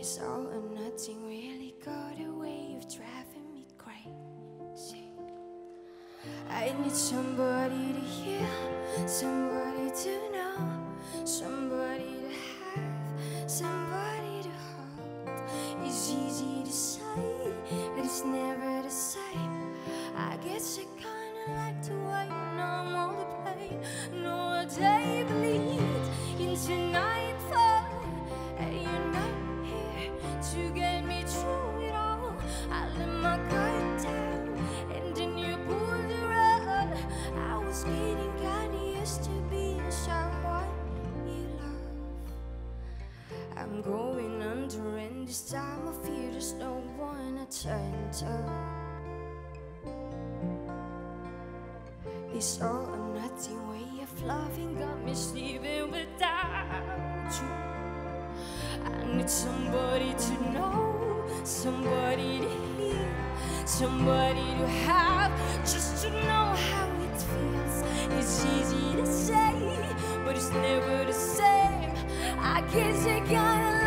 This all or nothing really got a way of driving me crazy. I need somebody to hear, somebody to know, somebody I'm going under, and this time I fear there's no one to turn to. It's all or nothing way of loving got me sleeping without you. I need somebody to know, somebody to hear, somebody to have, just to know how it feels. It's easy to say, but it's never the same. I guess I kinda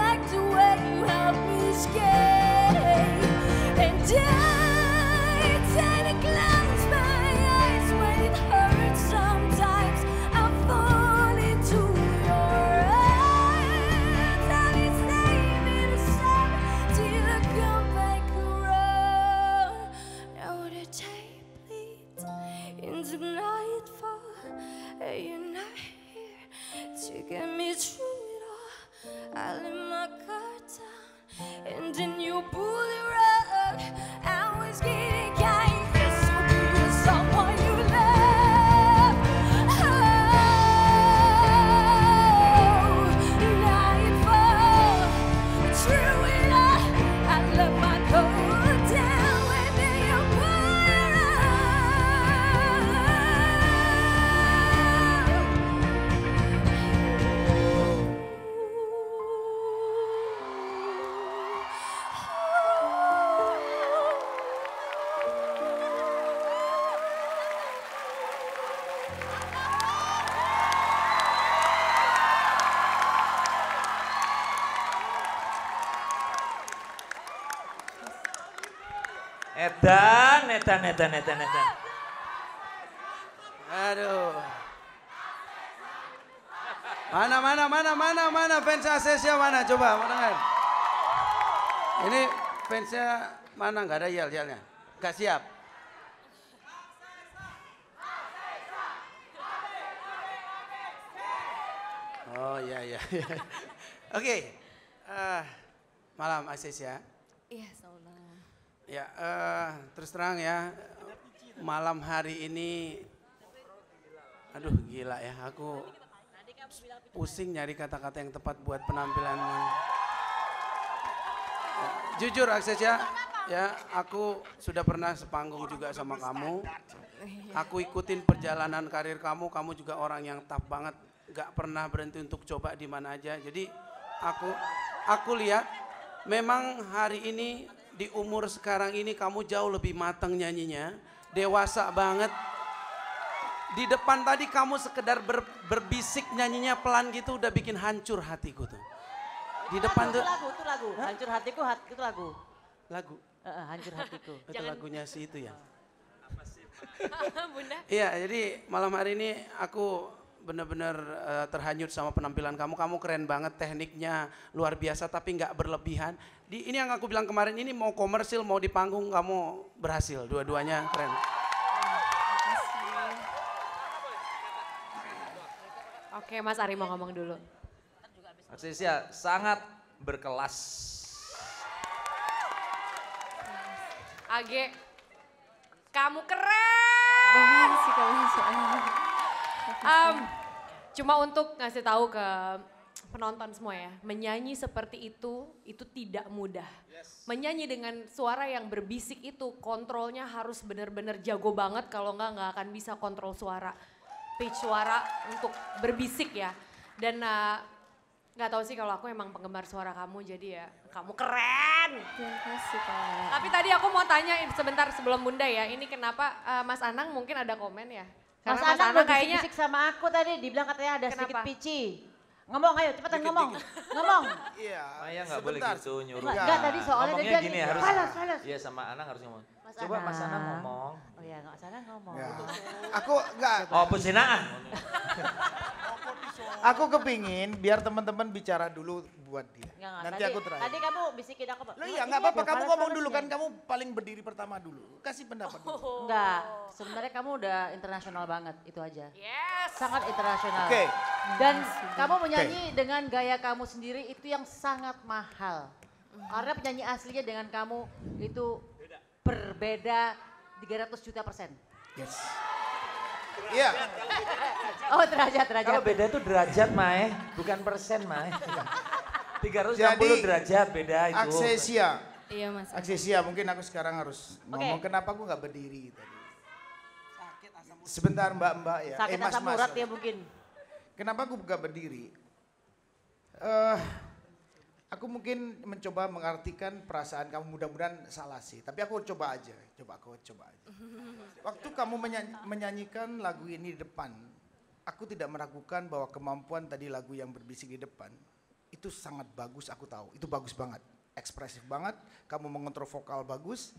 Edan, edan, edan, edan, edan. Aduh. Mana, mana, mana, mana, mana fans Asesnya mana? Coba, mau dengar. Ini fansnya mana? Nggak ada yel-yelnya. Nggak siap. Oh iya, iya. iya. Oke. eh, malam Ases ya. Iya, Saula. Ya, eh, terus terang ya, malam hari ini, aduh gila ya, aku pusing nyari kata-kata yang tepat buat penampilan. Ya, Jujur akses ya, ya aku sudah pernah sepanggung juga sama kamu. Aku ikutin perjalanan karir kamu, kamu juga orang yang tough banget, gak pernah berhenti untuk coba di mana aja. Jadi aku aku lihat memang hari ini di umur sekarang ini kamu jauh lebih matang nyanyinya, dewasa banget. Di depan tadi kamu sekedar ber- berbisik nyanyinya pelan gitu udah bikin hancur hatiku tuh. Di depan itu tuh lagu, itu lagu. Hancur hatiku, hat- itu lagu. lagu. Eh, hancur hatiku. Itu lagunya si itu ya. Bunda. Iya, jadi malam hari ini aku benar-benar eh, terhanyut sama penampilan kamu. Kamu keren banget, tekniknya luar biasa tapi nggak berlebihan. Di ini yang aku bilang kemarin ini mau komersil, mau di panggung kamu berhasil. Dua-duanya keren. Oke, Mas Ari mau ngomong dulu. Aksesnya sangat berkelas. Age, kamu keren. Banget sih kamu soalnya. Em, cuma untuk ngasih tahu ke penonton semua ya, menyanyi seperti itu itu tidak mudah. Menyanyi dengan suara yang berbisik itu kontrolnya harus benar-benar jago banget kalau nggak nggak akan bisa kontrol suara. Pitch suara untuk berbisik ya. Dan eh, nggak tahu sih kalau aku emang penggemar suara kamu jadi ya kamu keren. Terima kasih kak. Tapi tadi aku mau tanya sebentar sebelum Bunda ya, ini kenapa eh, Mas Anang mungkin ada komen ya? Karena Mas Mas Anang udah kayaknya bisik-bisik sama aku tadi, dibilang katanya ada sedikit Kenapa? pici. Ngomong ayo, cepetan ngomong. Ngomong. Iya. Maya nggak boleh sebentar. gitu nyuruh. Enggak, enggak, tadi soalnya dia Ngomongnya bilang gini ini, harus. falas, falas. Iya sama Anang harus ngomong. Mas Coba Mas Anang Anang. ngomong. Oh iya, Mas Anang ngomong. Ya. Aku enggak, Oh pusinaan. aku kepingin biar teman-teman bicara dulu buat dia. Enggak, enggak. Nanti tadi, aku terakhir. Tadi kamu bisikin aku. Lo iya nggak apa-apa, kamu ngomong dulu kan, kamu paling berdiri pertama dulu. Kasih pendapat dulu. Enggak, sebenarnya kamu udah internasional banget, itu aja. Yes. Sangat internasional. Oke. Dan kamu menyanyi dengan gaya kamu sendiri itu yang sangat mahal. Karena penyanyi aslinya dengan kamu itu berbeda 300 juta persen. Yes. Iya. Oh derajat, derajat. Kalau beda itu derajat Mae, bukan persen Mae. 360 Jadi, derajat beda itu. Aksesia. Iya mas. Aksesia mungkin aku sekarang harus ngomong kenapa aku nggak berdiri tadi. Sebentar mbak-mbak ya. Sakit mas, asam mas. urat ya mungkin. Kenapa aku nggak berdiri? Eh, aku mungkin mencoba mengartikan perasaan kamu mudah-mudahan salah sih. Tapi aku coba aja, coba aku coba aja. Waktu kamu menyanyi- menyanyikan lagu ini di depan, aku tidak meragukan bahwa kemampuan tadi lagu yang berbisik di depan itu sangat bagus. Aku tahu itu bagus banget, ekspresif banget. Kamu mengontrol vokal bagus,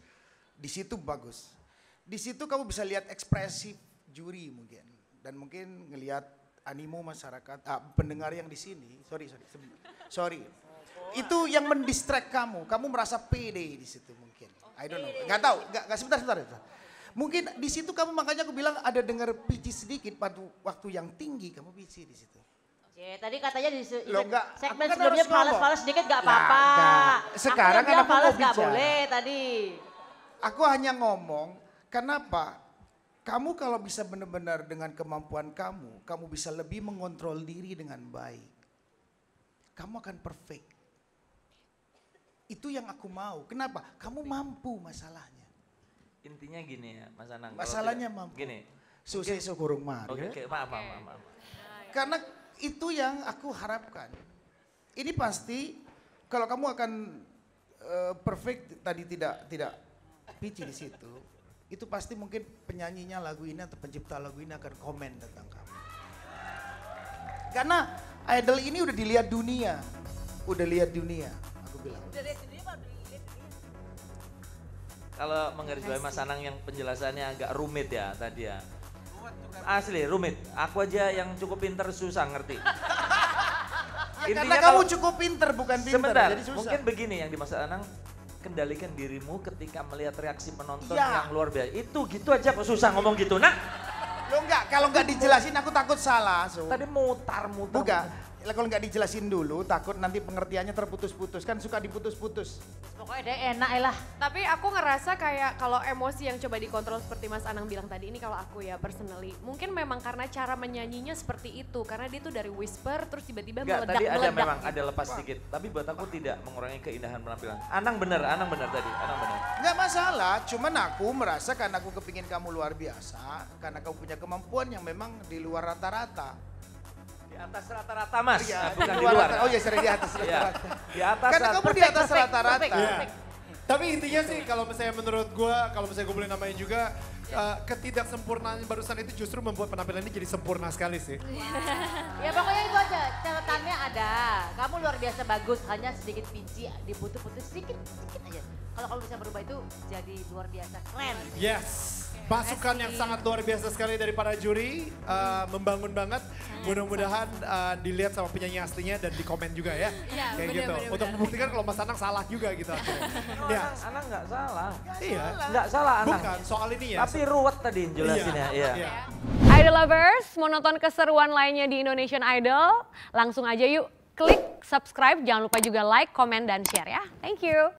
di situ bagus. Di situ kamu bisa lihat ekspresif juri mungkin dan mungkin ngelihat animo masyarakat, ah, pendengar yang di sini. Sorry, sorry, sorry. Itu yang mendistract kamu. Kamu merasa pede di situ mungkin. I don't know. Gak tahu. Gak, gak sebentar, sebentar, sebentar. Mungkin di situ kamu makanya aku bilang ada dengar pitchy sedikit pada waktu yang tinggi kamu pitchy di situ. Oke, tadi katanya di Loh, enggak, segmen aku kan sebelumnya falas-falas sedikit gak Nah, apa-apa. Aku Sekarang yang kan aku mau bicara. boleh tadi. Aku hanya ngomong, kenapa? Kamu kalau bisa benar-benar dengan kemampuan kamu, kamu bisa lebih mengontrol diri dengan baik. Kamu akan perfect. Itu yang aku mau. Kenapa? Kamu mampu masalahnya. Intinya gini ya Mas Anang. Masalahnya tidak- mampu. Gini. Susah kurung mari. Oke, oke, maaf, maaf, maaf, maaf. Karena itu yang aku harapkan. Ini pasti kalau kamu akan eh, perfect tadi tidak tidak pitchy di situ, itu pasti mungkin penyanyinya lagu ini atau pencipta lagu ini akan komen tentang kamu. Karena idol ini udah dilihat dunia, udah lihat dunia, aku bilang. Kalau menggarisbawahi Mas Anang yang penjelasannya agak rumit ya tadi ya. Asli rumit. Aku aja yang cukup pinter susah ngerti. Karena kamu kalau- cukup pinter bukan pinter, Sebentar, jadi susah. mungkin begini yang dimaksud Anang kendalikan dirimu ketika melihat reaksi penonton Ya. yang luar biasa. Itu gitu aja kok susah ngomong gitu. Nah, Lo enggak, kalau enggak dijelasin aku takut salah. So. tadi mutar-mutar. Bukan, kalau nggak dijelasin dulu takut nanti pengertiannya terputus-putus kan suka diputus-putus. Pokoknya dia enak ya lah. Tapi aku ngerasa kayak kalau emosi yang coba dikontrol seperti Mas Anang bilang tadi ini kalau aku ya personally mungkin memang karena cara menyanyinya seperti itu karena dia tuh dari whisper terus tiba-tiba meledak tadi ada meledak. memang ada lepas sedikit. Tapi buat aku tidak mengurangi keindahan penampilan. Anang bener, Anang bener tadi, Anang bener. Nggak masalah, cuman aku merasa karena aku kepingin kamu luar biasa, karena kamu punya kemampuan yang memang di luar rata-rata. Di atas rata-rata mas, Iya, nah, bukan di luar. rata- Oh iya, sorry di atas Iya, rata-rata. di atas Karena kamu di atas Perfect, rata-rata. perfect, perfect. Tapi intinya sih kalau misalnya menurut gua, kalau misalnya gue boleh namain juga, uh, ketidaksempurnaan barusan itu justru membuat penampilan ini jadi sempurna sekali sih. Ya pokoknya itu aja, catatannya ada. Kamu luar biasa bagus, hanya sedikit pinci, diputus-putus sedikit, sedikit aja. Kalau kamu bisa berubah itu jadi luar biasa keren. Yes, masukan yang sangat luar biasa sekali dari para juri, uh, membangun banget. Mudah-mudahan uh, dilihat sama penyanyi aslinya dan di komen juga ya. Iya, Kayak bener, gitu. bener, Untuk bener. membuktikan kalau Mas Anang salah juga gitu akhirnya. ya, Anang, Anang nggak salah. iya. Nggak salah Anang. Bukan soal ini ya. Tapi ruwet tadi jelasinnya. Iya. Iya. Idol lovers, mau nonton keseruan lainnya di Indonesian Idol? Langsung aja yuk klik subscribe, jangan lupa juga like, komen, dan share ya. Thank you.